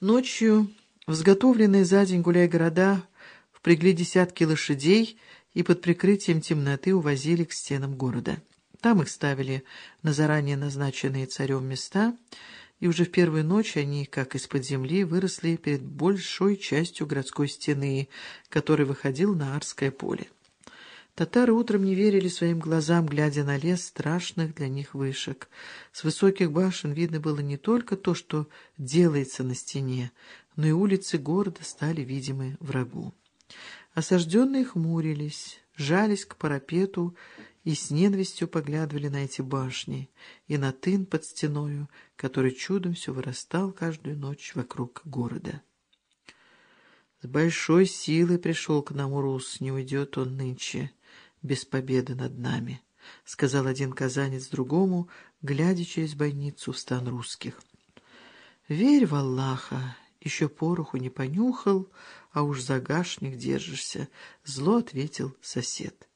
Ночью взготовленные за день гуляй-города впрягли десятки лошадей и под прикрытием темноты увозили к стенам города. Там их ставили на заранее назначенные царем места, и уже в первую ночь они, как из-под земли, выросли перед большой частью городской стены, который выходил на Арское поле. Татары утром не верили своим глазам, глядя на лес страшных для них вышек. С высоких башен видно было не только то, что делается на стене, но и улицы города стали видимы врагу. Осажденные хмурились, жались к парапету и с ненавистью поглядывали на эти башни и на тын под стеною, который чудом все вырастал каждую ночь вокруг города. С большой силой пришел к нам Урус, не уйдет он нынче без победы над нами, — сказал один казанец другому, глядя через бойницу в стан русских. — Верь в Аллаха, еще пороху не понюхал, а уж загашник держишься, — зло ответил сосед.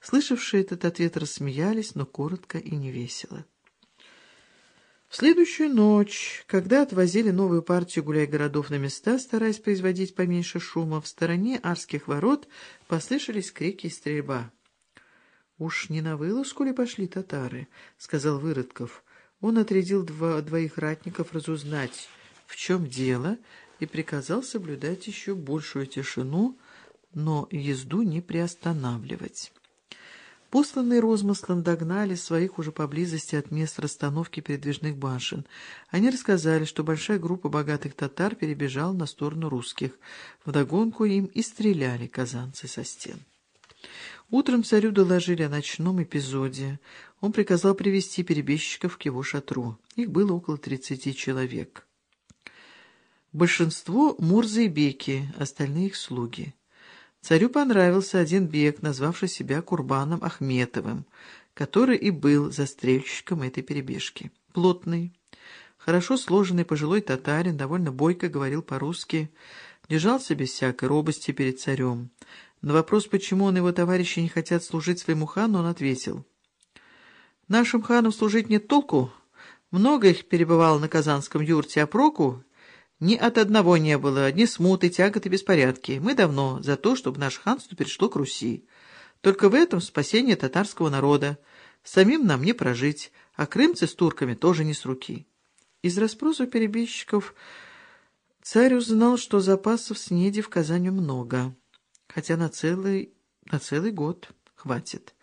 Слышавшие этот ответ рассмеялись, но коротко и невесело. В следующую ночь, когда отвозили новую партию гуляй-городов на места, стараясь производить поменьше шума, в стороне арских ворот послышались крики и стрельба. «Уж не на вылазку ли пошли татары?» — сказал Выродков. Он отрядил два, двоих ратников разузнать, в чем дело, и приказал соблюдать еще большую тишину, но езду не приостанавливать. Посланные розмыслом догнали своих уже поблизости от мест расстановки передвижных башен. Они рассказали, что большая группа богатых татар перебежала на сторону русских. Вдогонку им и стреляли казанцы со стен. Утром царю доложили о ночном эпизоде. Он приказал привести перебежчиков к его шатру. Их было около тридцати человек. Большинство — мурзы и беки, остальные — их слуги. Царю понравился один бег, назвавший себя Курбаном Ахметовым, который и был застрельщиком этой перебежки. Плотный, хорошо сложенный пожилой татарин, довольно бойко говорил по-русски, держался без всякой робости перед царем. На вопрос, почему он и его товарищи не хотят служить своему хану, он ответил. «Нашим ханам служить нет толку. Много их перебывало на казанском юрте, а проку ни от одного не было, одни смуты, тяготы, беспорядки. Мы давно за то, чтобы наше ханство перешло к Руси. Только в этом спасение татарского народа. Самим нам не прожить, а крымцы с турками тоже не с руки». Из расспросов перебежчиков царь узнал, что запасов снеди в Казани много хотя на целый, на целый год хватит.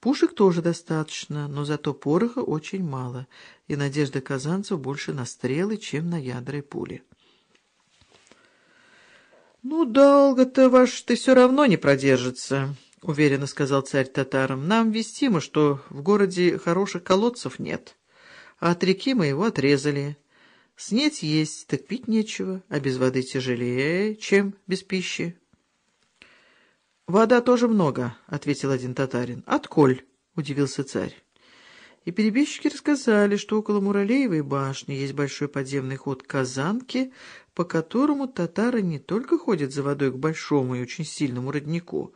Пушек тоже достаточно, но зато пороха очень мало, и надежда казанцев больше на стрелы, чем на ядра и пули. «Ну, долго-то ваш ты все равно не продержится», — уверенно сказал царь татарам. «Нам вестимо, что в городе хороших колодцев нет, а от реки мы его отрезали. Снеть есть, так пить нечего, а без воды тяжелее, чем без пищи». «Вода тоже много», — ответил один татарин. «Отколь?» — удивился царь. И перебежчики рассказали, что около Муралеевой башни есть большой подземный ход Казанки, по которому татары не только ходят за водой к большому и очень сильному роднику,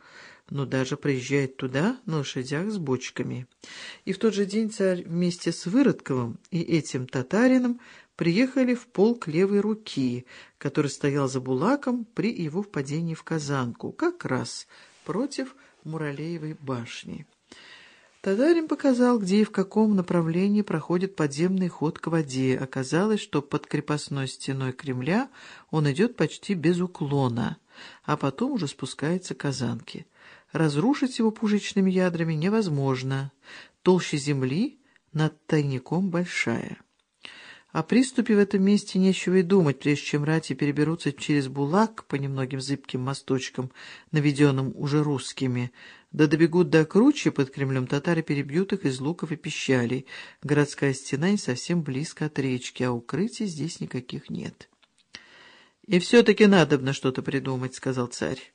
но даже приезжают туда на лошадях с бочками. И в тот же день царь вместе с Выродковым и этим татарином приехали в полк левой руки, который стоял за Булаком при его впадении в Казанку, как раз против Муралеевой башни. Татарин показал, где и в каком направлении проходит подземный ход к воде. Оказалось, что под крепостной стеной Кремля он идет почти без уклона, а потом уже спускается к Казанке. Разрушить его пушечными ядрами невозможно. Толща земли над тайником большая. О приступе в этом месте нечего и думать, прежде чем рати переберутся через Булак по немногим зыбким мосточкам, наведенным уже русскими, да добегут до круче под Кремлем, татары перебьют их из луков и пищалей. Городская стена не совсем близко от речки, а укрытий здесь никаких нет. — И все-таки надобно что-то придумать, — сказал царь.